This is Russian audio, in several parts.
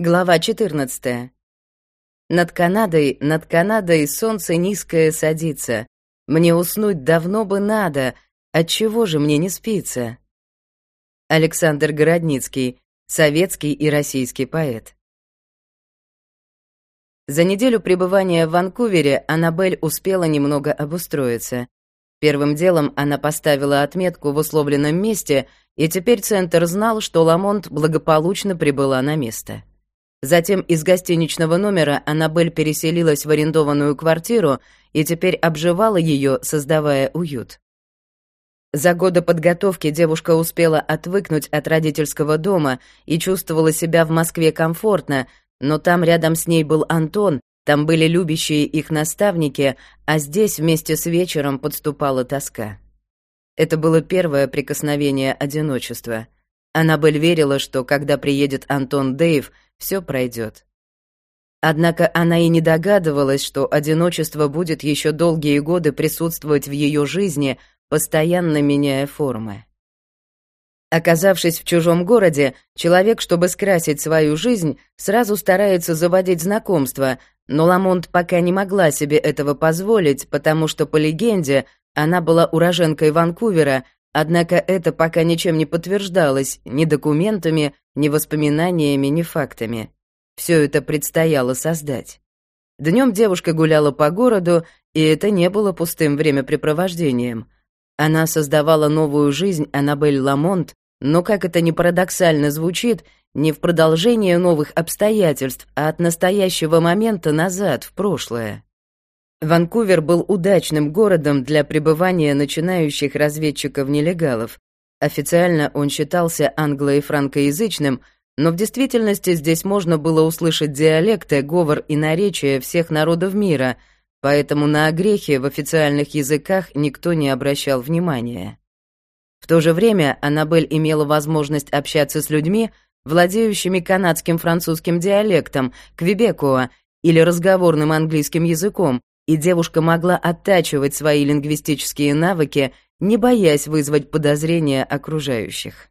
Глава 14. Над Канадой, над Канадой солнце низкое садится. Мне уснуть давно бы надо, отчего же мне не спится? Александр Городницкий, советский и российский поэт. За неделю пребывания в Ванкувере Аннабель успела немного обустроиться. Первым делом она поставила отметку в условленном месте, и теперь центр знал, что Ламонт благополучно прибыла на место. Затем из гостиничного номера Аннабель переселилась в арендованную квартиру и теперь обживала ее, создавая уют. За годы подготовки девушка успела отвыкнуть от родительского дома и чувствовала себя в Москве комфортно, но там рядом с ней был Антон, там были любящие их наставники, а здесь вместе с вечером подступала тоска. Это было первое прикосновение одиночества. Аннабель верила, что когда приедет Антон Дэйв, все пройдет. Однако она и не догадывалась, что одиночество будет еще долгие годы присутствовать в ее жизни, постоянно меняя формы. Оказавшись в чужом городе, человек, чтобы скрасить свою жизнь, сразу старается заводить знакомства, но Ламонт пока не могла себе этого позволить, потому что, по легенде, она была уроженкой Ванкувера, однако это пока ничем не подтверждалось ни документами, ни воспоминаниями, ни фактами. Все это предстояло создать. Днем девушка гуляла по городу, и это не было пустым времяпрепровождением. Она создавала новую жизнь Аннабель Ламонт, но, как это ни парадоксально звучит, не в продолжение новых обстоятельств, а от настоящего момента назад, в прошлое. Ванкувер был удачным городом для пребывания начинающих разведчиков-нелегалов, Официально он считался англо- и франкоязычным, но в действительности здесь можно было услышать диалекты, говор и наречия всех народов мира, поэтому на огрехи в официальных языках никто не обращал внимания. В то же время Аннабель имела возможность общаться с людьми, владеющими канадским французским диалектом, квебекуа или разговорным английским языком, и девушка могла оттачивать свои лингвистические навыки не боясь вызвать подозрения окружающих.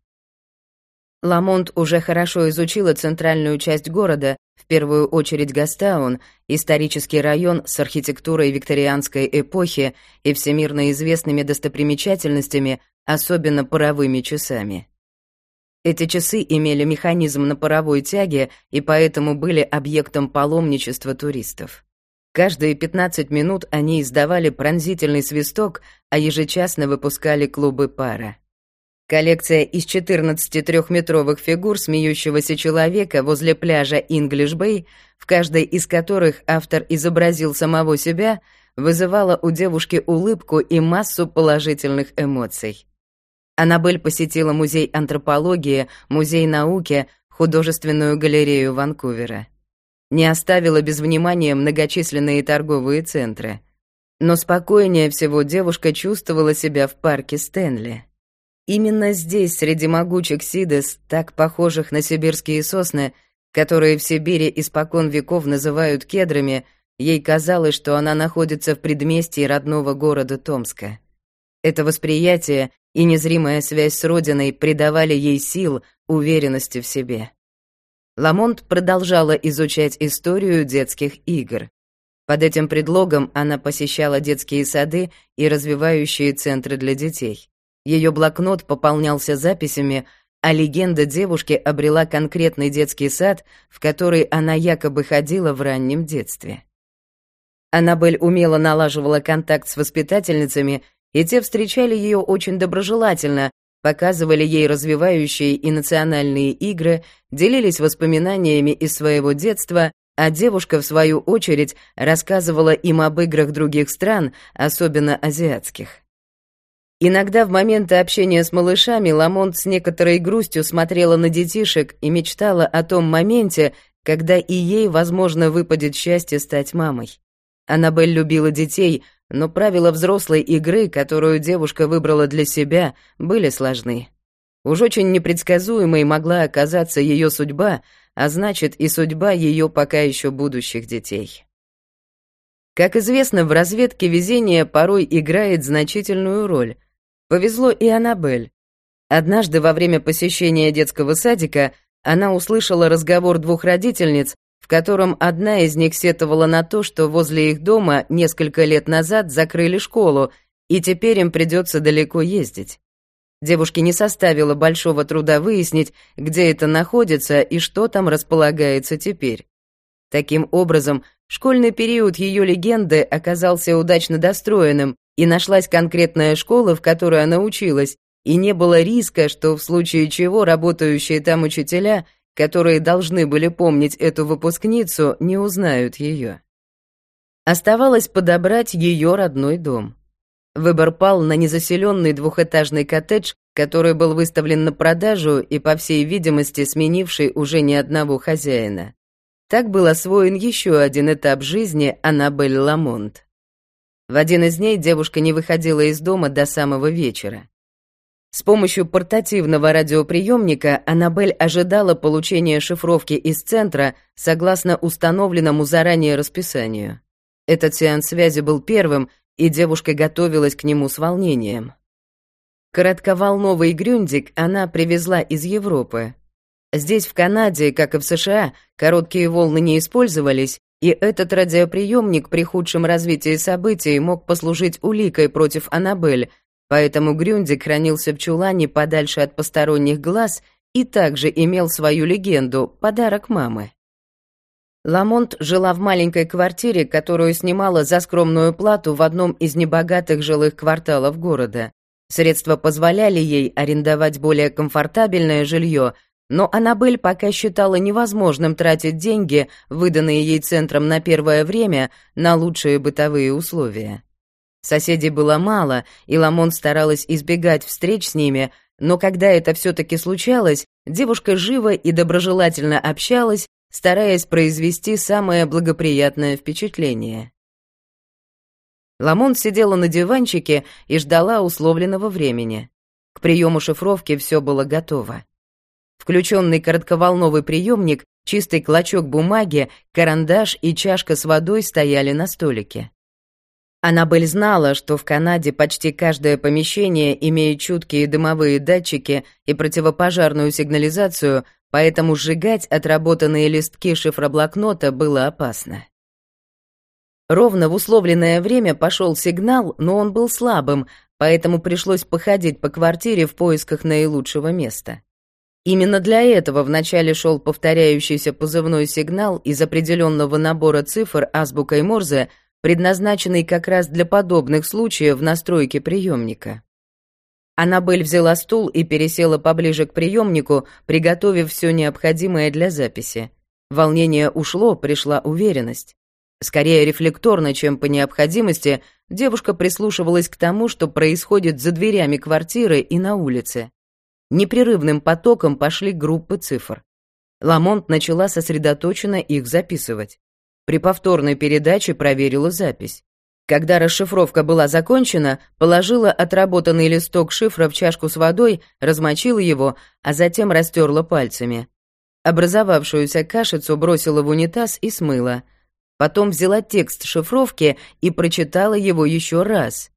Ламонт уже хорошо изучила центральную часть города, в первую очередь Гастаун, исторический район с архитектурой викторианской эпохи и всемирно известными достопримечательностями, особенно паровыми часами. Эти часы имели механизм на паровой тяге и поэтому были объектом паломничества туристов. Каждые 15 минут они издавали пронзительный свисток, а ежечасно выпускали клубы пара. Коллекция из 14 трехметровых фигур смеющегося человека возле пляжа Инглиш-Бэй, в каждой из которых автор изобразил самого себя, вызывала у девушки улыбку и массу положительных эмоций. Аннабель посетила музей антропологии, музей науки, художественную галерею Ванкувера не оставила без внимания многочисленные торговые центры. Но спокойнее всего девушка чувствовала себя в парке Стэнли. Именно здесь, среди могучих сидес, так похожих на сибирские сосны, которые в Сибири испокон веков называют кедрами, ей казалось, что она находится в предместье родного города Томска. Это восприятие и незримая связь с родиной придавали ей сил, уверенности в себе. Ламонт продолжала изучать историю детских игр. Под этим предлогом она посещала детские сады и развивающие центры для детей. Ее блокнот пополнялся записями, а легенда девушки обрела конкретный детский сад, в который она якобы ходила в раннем детстве. Аннабель умело налаживала контакт с воспитательницами, и те встречали ее очень доброжелательно, показывали ей развивающие и национальные игры, делились воспоминаниями из своего детства, а девушка, в свою очередь, рассказывала им об играх других стран, особенно азиатских. Иногда в моменты общения с малышами Ламонт с некоторой грустью смотрела на детишек и мечтала о том моменте, когда и ей, возможно, выпадет счастье стать мамой. Аннабель любила детей — но правила взрослой игры, которую девушка выбрала для себя, были сложны. Уж очень непредсказуемой могла оказаться ее судьба, а значит и судьба ее пока еще будущих детей. Как известно, в разведке везение порой играет значительную роль. Повезло и Аннабель. Однажды во время посещения детского садика она услышала разговор двух родительниц, в котором одна из них сетовала на то, что возле их дома несколько лет назад закрыли школу, и теперь им придется далеко ездить. Девушке не составило большого труда выяснить, где это находится и что там располагается теперь. Таким образом, школьный период ее легенды оказался удачно достроенным, и нашлась конкретная школа, в которой она училась, и не было риска, что в случае чего работающие там учителя которые должны были помнить эту выпускницу, не узнают ее. Оставалось подобрать ее родной дом. Выбор пал на незаселенный двухэтажный коттедж, который был выставлен на продажу и, по всей видимости, сменивший уже не одного хозяина. Так был освоен еще один этап жизни Аннабель Ламонт. В один из дней девушка не выходила из дома до самого вечера. С помощью портативного радиоприемника Аннабель ожидала получения шифровки из центра согласно установленному заранее расписанию. Этот сеанс связи был первым, и девушка готовилась к нему с волнением. Коротковолновый грюндик она привезла из Европы. Здесь, в Канаде, как и в США, короткие волны не использовались, и этот радиоприемник при худшем развитии событий мог послужить уликой против Аннабель, Поэтому Грюндик хранился в чулане подальше от посторонних глаз и также имел свою легенду «Подарок мамы». Ламонт жила в маленькой квартире, которую снимала за скромную плату в одном из небогатых жилых кварталов города. Средства позволяли ей арендовать более комфортабельное жилье, но Аннабель пока считала невозможным тратить деньги, выданные ей центром на первое время, на лучшие бытовые условия. Соседей было мало, и Ламон старалась избегать встреч с ними, но когда это все-таки случалось, девушка живо и доброжелательно общалась, стараясь произвести самое благоприятное впечатление. Ламон сидела на диванчике и ждала условленного времени. К приему шифровки все было готово. Включенный коротковолновый приемник, чистый клочок бумаги, карандаш и чашка с водой стояли на столике. Аннабель знала, что в Канаде почти каждое помещение имеет чуткие дымовые датчики и противопожарную сигнализацию, поэтому сжигать отработанные листки шифроблокнота было опасно. Ровно в условленное время пошел сигнал, но он был слабым, поэтому пришлось походить по квартире в поисках наилучшего места. Именно для этого вначале шел повторяющийся позывной сигнал из определенного набора цифр азбукой Морзе — предназначенный как раз для подобных случаев в настройке приемника. Аннабель взяла стул и пересела поближе к приемнику, приготовив все необходимое для записи. Волнение ушло, пришла уверенность. Скорее рефлекторно, чем по необходимости, девушка прислушивалась к тому, что происходит за дверями квартиры и на улице. Непрерывным потоком пошли группы цифр. Ламонт начала сосредоточенно их записывать. При повторной передаче проверила запись. Когда расшифровка была закончена, положила отработанный листок шифра в чашку с водой, размочила его, а затем растерла пальцами. Образовавшуюся кашицу бросила в унитаз и смыла. Потом взяла текст шифровки и прочитала его еще раз.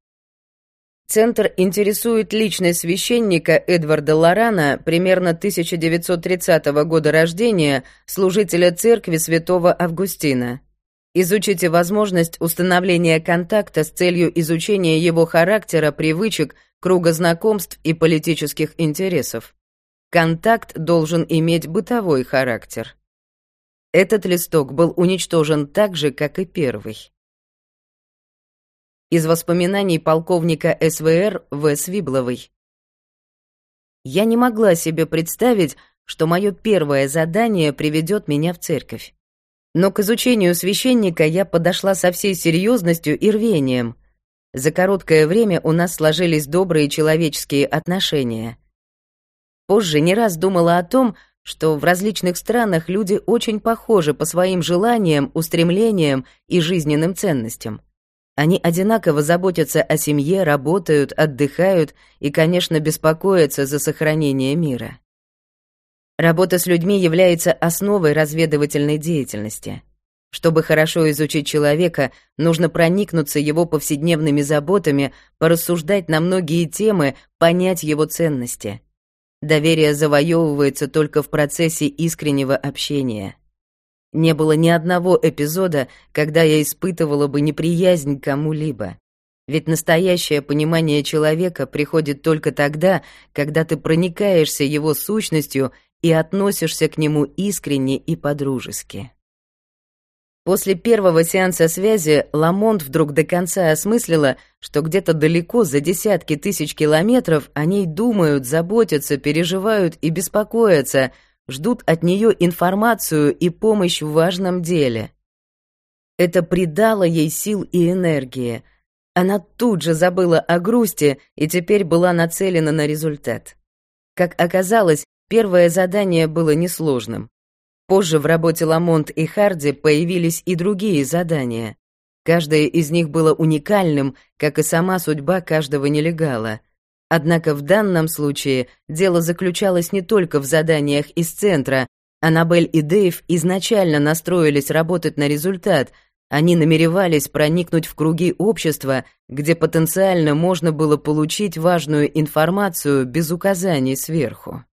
Центр интересует личность священника Эдварда Лорана, примерно 1930 года рождения, служителя церкви святого Августина. Изучите возможность установления контакта с целью изучения его характера, привычек, круга знакомств и политических интересов. Контакт должен иметь бытовой характер. Этот листок был уничтожен так же, как и первый из воспоминаний полковника СВР В. Свибловой. Я не могла себе представить, что мое первое задание приведет меня в церковь. Но к изучению священника я подошла со всей серьезностью и рвением. За короткое время у нас сложились добрые человеческие отношения. Позже не раз думала о том, что в различных странах люди очень похожи по своим желаниям, устремлениям и жизненным ценностям. Они одинаково заботятся о семье, работают, отдыхают и, конечно, беспокоятся за сохранение мира. Работа с людьми является основой разведывательной деятельности. Чтобы хорошо изучить человека, нужно проникнуться его повседневными заботами, порассуждать на многие темы, понять его ценности. Доверие завоевывается только в процессе искреннего общения. Не было ни одного эпизода, когда я испытывала бы неприязнь к кому-либо. Ведь настоящее понимание человека приходит только тогда, когда ты проникаешься его сущностью и относишься к нему искренне и подружески. После первого сеанса связи Ламонт вдруг до конца осмыслила, что где-то далеко за десятки тысяч километров о ней думают, заботятся, переживают и беспокоятся, ждут от нее информацию и помощь в важном деле. Это придало ей сил и энергии. Она тут же забыла о грусти и теперь была нацелена на результат. Как оказалось, первое задание было несложным. Позже в работе Ламонт и Харди появились и другие задания. Каждое из них было уникальным, как и сама судьба каждого нелегала. Однако в данном случае дело заключалось не только в заданиях из центра. Аннабель и Дэйв изначально настроились работать на результат. Они намеревались проникнуть в круги общества, где потенциально можно было получить важную информацию без указаний сверху.